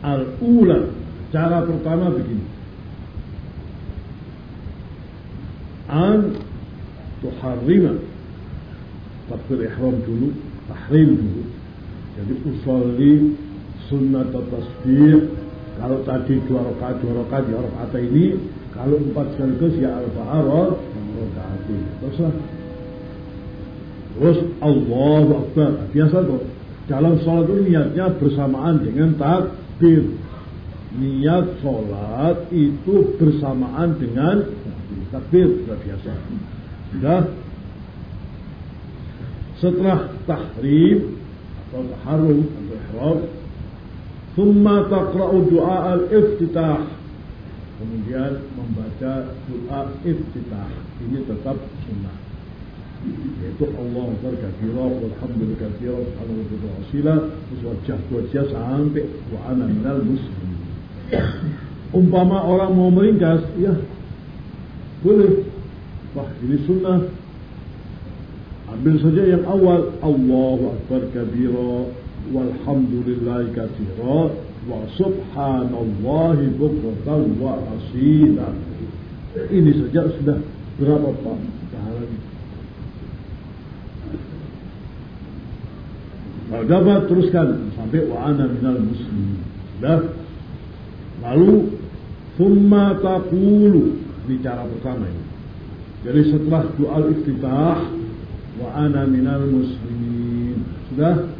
Al-ula, cara pertama begini. An tuharrima. Takbir ihram dulu, tahrim dulu. Jadi usolli sunnat tasbih. Kalau tadi dua rakaat dua rakaat di rakaat ini. Kalau empat sekaligus ya al-fa'arah rakaat teruslah terus Allahu Akbar. Biasa tuh dalam sholat itu niatnya bersamaan dengan takbir niat sholat itu bersamaan dengan takbir sudah biasa sudah setelah tahrim atau harum atau ihram Thumma taqra'u du'a al-iftitah. Kemudian membaca doa iftitah. Ini tetap sunnah. Yaitu Allah Akbar kathira, walhamdulillah kathira, subhanallah wa wasila, terus wajah wajah sampai wa ana. Umpama orang mau meringkas, ya boleh. Wah ini sunnah. Ambil saja yang awal. Allahu Akbar kabira walhamdulillahi katsira wa subhanallahi bukratan wa asila. Ini saja sudah berapa Pak Kalau dapat teruskan sampai wa ana minal muslimin. Sudah. Lalu summa taqulu ini cara pertama ini. Jadi setelah doa iftitah wa ana minal muslimin. Sudah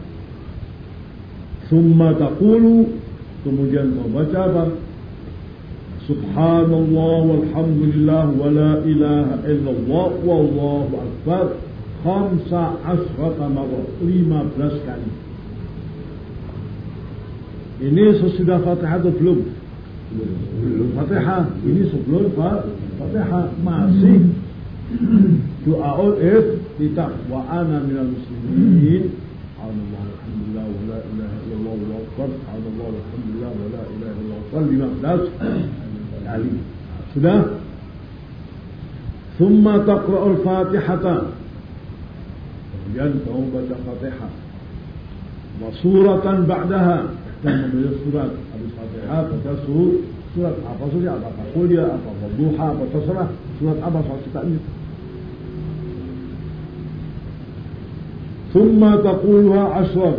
Summa taqulu kemudian kau baca apa? Subhanallah walhamdulillah wa la ilaha illallah wallahu akbar khamsa asrata marrah 15 kali ini sesudah Fatihah atau belum? Belum Fatihah. Ini sebelum Fatihah masih doa ulif kita wa ana minal muslimin. Alhamdulillah wa la ilaha illallah wa akbar. Alhamdulillah wa la ilaha illallah. kali. Sudah? Thumma taqra'ul Fatihah kemudian kamu baca Fatihah wa suratan ba'daha dan membaca surat habis Fatihah baca surat surat apa saja apa kuliah apa duha apa terserah surat apa soal kita ثم تقولها عشرا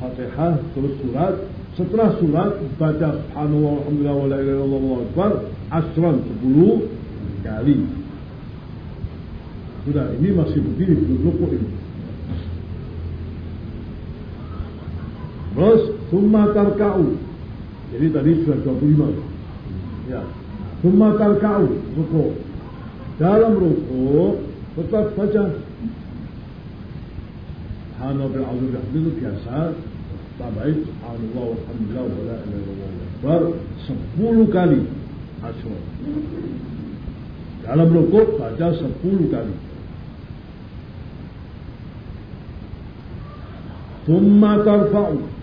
Fatihah terus surat setelah surat baca subhanallah alhamdulillah wa la ilaha illallah akbar asran 10 kali sudah ini masih berdiri belum rukuk ini Terus summa tarka'u jadi tadi sudah 25 ya. Summa tarka'u rukuk dalam rukuk tetap baca Subhanallah azim itu biasa. Tabaid subhanallah walhamdulillah wa la ilaha illallah akbar. 10 kali. Asyur. Dalam rukuk baca 10 kali. Thumma tarfa'u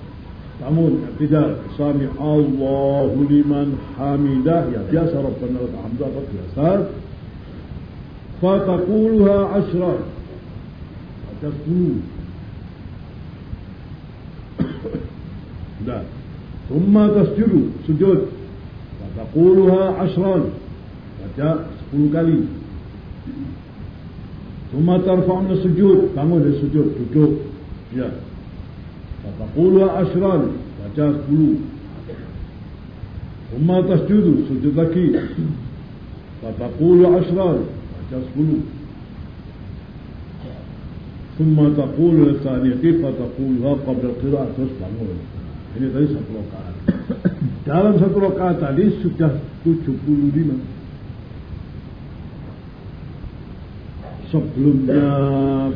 namun tidak sami Allahu liman hamidah. Ya biasa Rabbana wa hamdah apa biasa? Fataquluha asra baca 10 dah thumma tasjudu sujud. Fataquluha asra baca 10 kali. Thumma tarfa'na sujud. Bangun dari sujud duduk. Ya. فتقولها عشرا baca 10 ثم تسجد sujud lagi فتقول عشرا baca 10 ثم تقول للثانية فتقولها قبل القراءة terus bangun Ini tadi satu rakaat. Dalam satu rakaat tadi sudah 75. Sebelumnya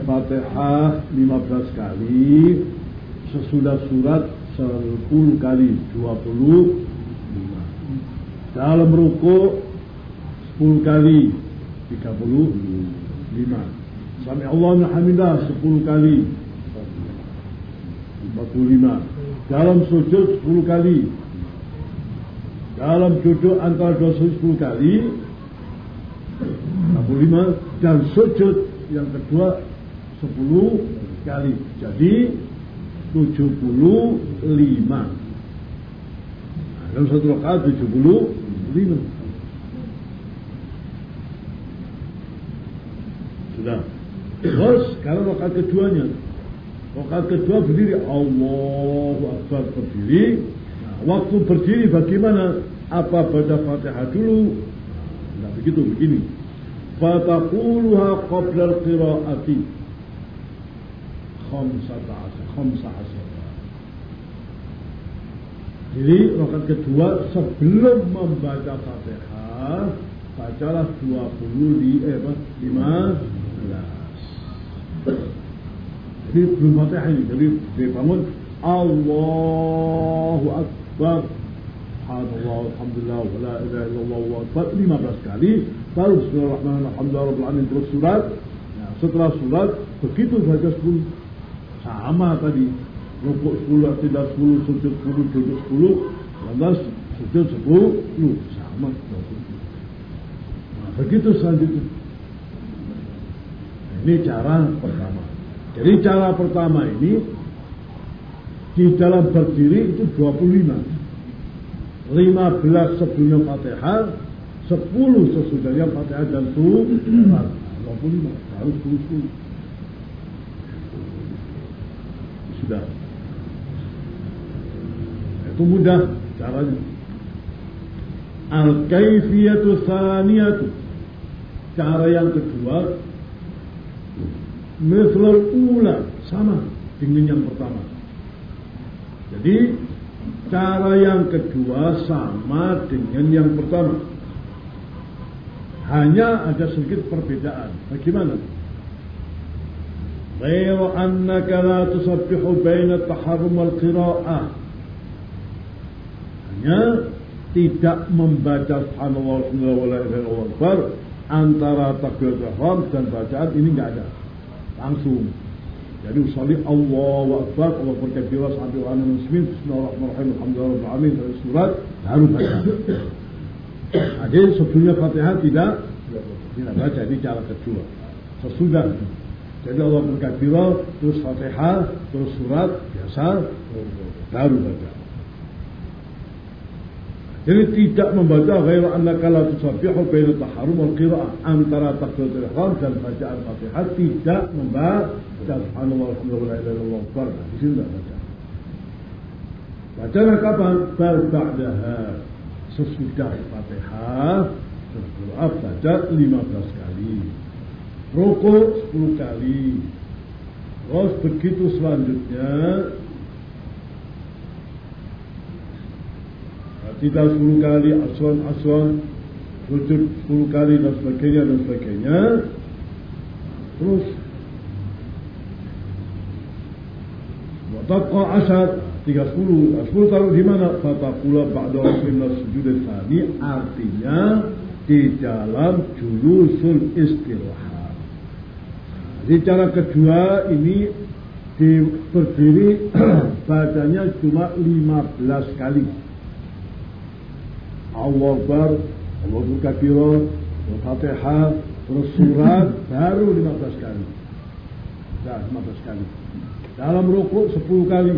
Fatihah 15 kali, sesudah surat 10 kali 25. Dalam ruku 10 kali 35. Sami Allah Hamidah 10 kali 45 dalam sujud 10 kali dalam duduk antara dua sujud 10 kali 65 dan sujud yang kedua 10 kali jadi 75 dalam satu rakaat 75 sudah. Terus sekarang rakaat keduanya. Rakaat kedua berdiri. Allahu Akbar berdiri. Nah, waktu berdiri bagaimana? Apa baca fatihah dulu? Nah begitu begini. Fataquluha qabla al-qira'ati khamsata asar khamsa asar jadi rokat kedua sebelum membaca Fatihah bacalah 20 di eh apa? 15. Jadi belum Fatihah ini. Jadi dibangun Allahu Akbar. Subhanallah, Alhamdulillah, wa la ilaha illallah, wa akbar 15 kali. Baru Bismillahirrahmanirrahim, Alhamdulillah, Rabbil Alamin, terus surat. Ya, setelah surat, begitu baca 10. Sama tadi, rukuk 10, tidak 10, sujud 10, duduk 10, lantas sujud 10, sama. Nah, begitu selanjutnya. Nah, ini cara pertama. Jadi cara pertama ini di dalam berdiri itu 25. 15 sebelum Fatihah, 10 sesudahnya Fatihah dan surat. 25, harus 10. Sudah. Itu mudah caranya. Al-kaifiyatu saniyatu. Cara yang kedua Mithlul ula sama dengan yang pertama. Jadi cara yang kedua sama dengan yang pertama. Hanya ada sedikit perbedaan. Bagaimana? غير أنك لا تصبح بين التحرم والقراءة hanya tidak membaca subhanallah subhanallah antara takbir ihram dan bacaan ini enggak ada langsung jadi usalli Allah Akbar Allah berkabira sampai orang muslimin Bismillahirrahmanirrahim Alhamdulillah Alamin dari surat baru baca jadi sebelumnya Fatihah tidak tidak baca ini cara kedua sesudah jadi Allah berkabira terus Fatihah terus surat biasa baru baca jadi tidak membaca ghair annaka la tusabbihu baina taharrum wal qira'ah antara takbiratul ihram dan bacaan Fatihah tidak membaca subhanallah walhamdulillah la ilaha illallah akbar. Di sini tidak baca. Bacanya kapan? Bal ba'daha. Sesudah Fatihah Sesudah baca 15 kali. Rukuk 10 kali. Terus begitu selanjutnya tidak 10 kali aswan-aswan sujud 10 kali dan sebagainya dan sebagainya. Terus Watabqa asad 30 10 taruh di mana? Fataqula ba'da min sujud tsani artinya di dalam julusul istirahat di cara kedua ini di berdiri bacanya cuma 15 kali Allah Akbar, Allah Kabira, Al-Fatihah, terus surat baru 15 kali. Nah, 15 kali. Dalam rukuk 10 kali.